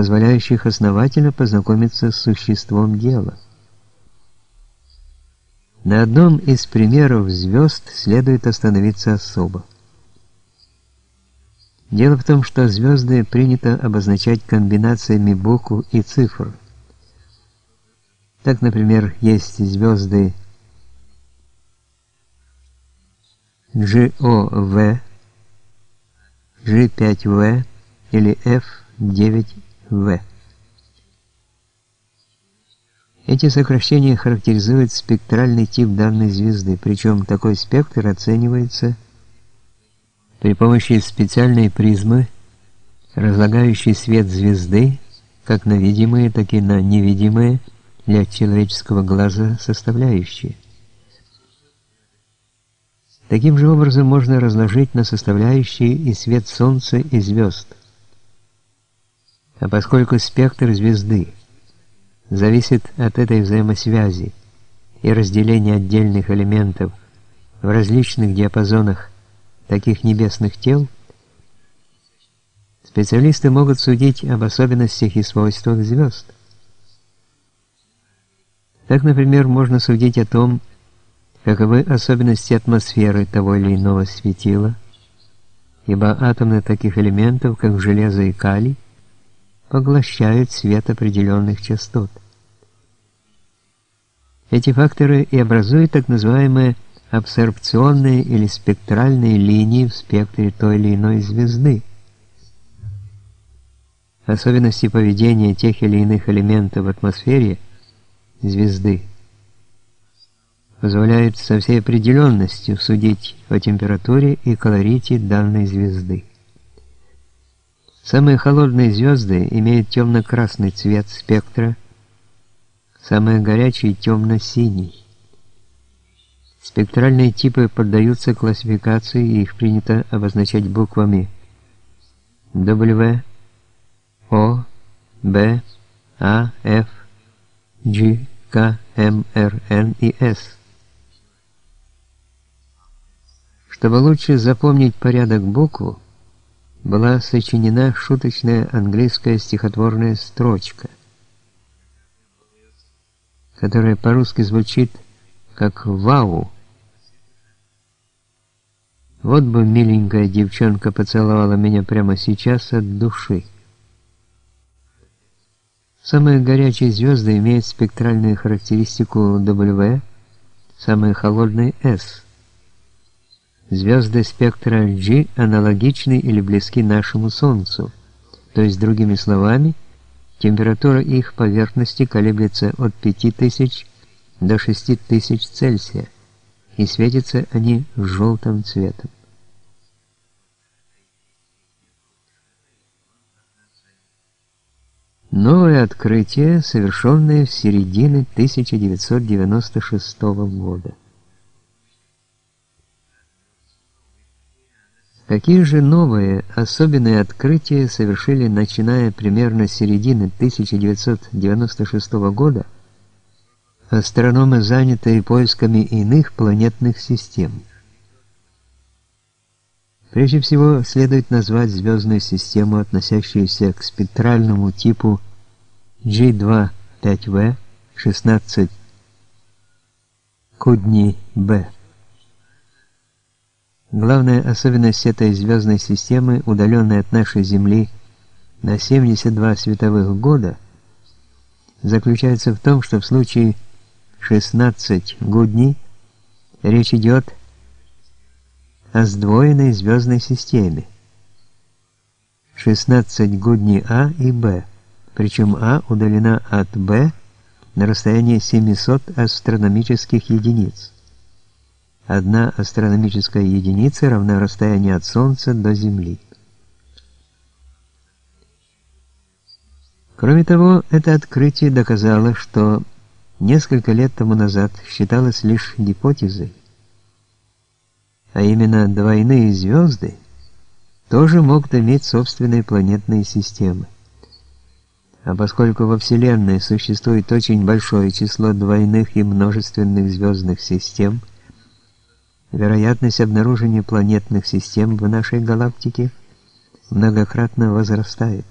позволяющих основательно познакомиться с существом дела. На одном из примеров звезд следует остановиться особо. Дело в том, что звезды принято обозначать комбинациями букв и цифр. Так, например, есть звезды GOV, G5V или F9V. Эти сокращения характеризуют спектральный тип данной звезды, причем такой спектр оценивается при помощи специальной призмы, разлагающей свет звезды, как на видимые, так и на невидимые для человеческого глаза составляющие. Таким же образом можно разложить на составляющие и свет Солнца и звезд. А поскольку спектр звезды зависит от этой взаимосвязи и разделения отдельных элементов в различных диапазонах таких небесных тел, специалисты могут судить об особенностях и свойствах звезд. Так, например, можно судить о том, каковы особенности атмосферы того или иного светила, ибо атомы таких элементов, как железо и калий, поглощают свет определенных частот. Эти факторы и образуют так называемые абсорбционные или спектральные линии в спектре той или иной звезды. Особенности поведения тех или иных элементов в атмосфере звезды позволяют со всей определенностью судить о температуре и колорите данной звезды. Самые холодные звезды имеют темно-красный цвет спектра, самые горячие темно-синий. Спектральные типы поддаются классификации, и их принято обозначать буквами W, O, B, A, F, G, K, M, R, N и S. Чтобы лучше запомнить порядок букв, была сочинена шуточная английская стихотворная строчка, которая по-русски звучит как «Вау!». Вот бы миленькая девчонка поцеловала меня прямо сейчас от души. Самые горячие звезды имеют спектральную характеристику W, самые холодные S. Звезды спектра G аналогичны или близки нашему Солнцу, то есть, другими словами, температура их поверхности колеблется от 5000 до 6000 Цельсия, и светятся они желтым цветом. Новое открытие, совершенное в середине 1996 года. Какие же новые, особенные открытия совершили, начиная примерно с середины 1996 года, астрономы, занятые поисками иных планетных систем? Прежде всего, следует назвать звездную систему, относящуюся к спектральному типу G2-5V 16 Кудни Б. Главная особенность этой звездной системы, удаленной от нашей Земли на 72 световых года, заключается в том, что в случае 16 Гудни речь идет о сдвоенной звездной системе. 16 Гудни А и Б, причем А удалена от Б на расстояние 700 астрономических единиц. Одна астрономическая единица равна расстоянию от Солнца до Земли. Кроме того, это открытие доказало, что несколько лет тому назад считалось лишь гипотезой, а именно двойные звезды тоже могут иметь собственные планетные системы. А поскольку во Вселенной существует очень большое число двойных и множественных звездных систем, вероятность обнаружения планетных систем в нашей галактике многократно возрастает.